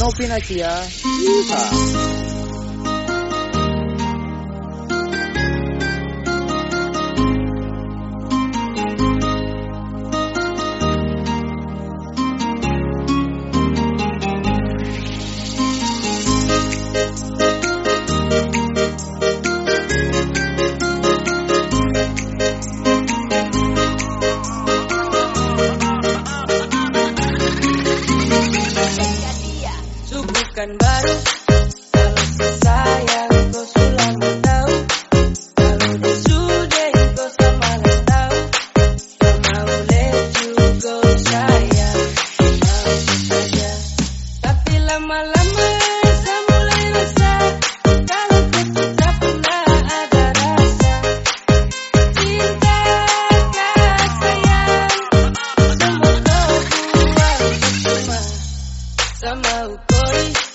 Não no aqui, ah. Yeehaw! Bukan baru Kalau sayang kau sudah tahu. Kalau sudah kau sama tahu. Kau mau let you go sayang. Mau saja. Tapi lama-lama saya mulai rasa Kalau kau tak pernah ada rasa. Cinta kau sayang. Semua kau buang percuma Sama ukoi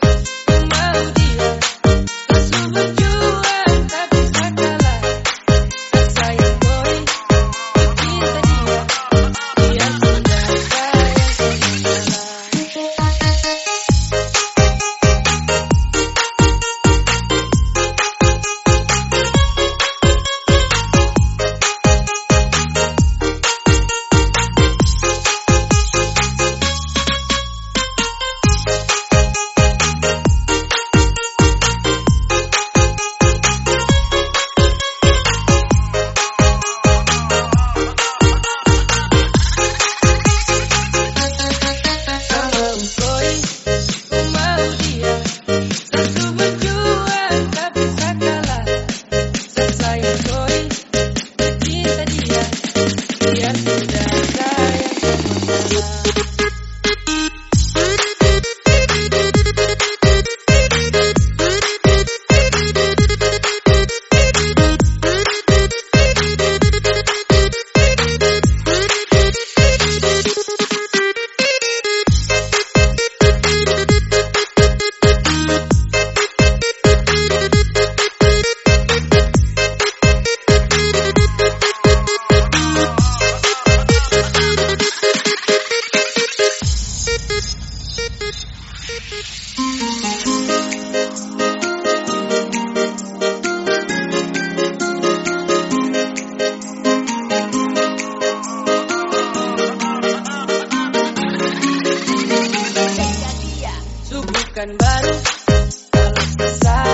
Kalau sayang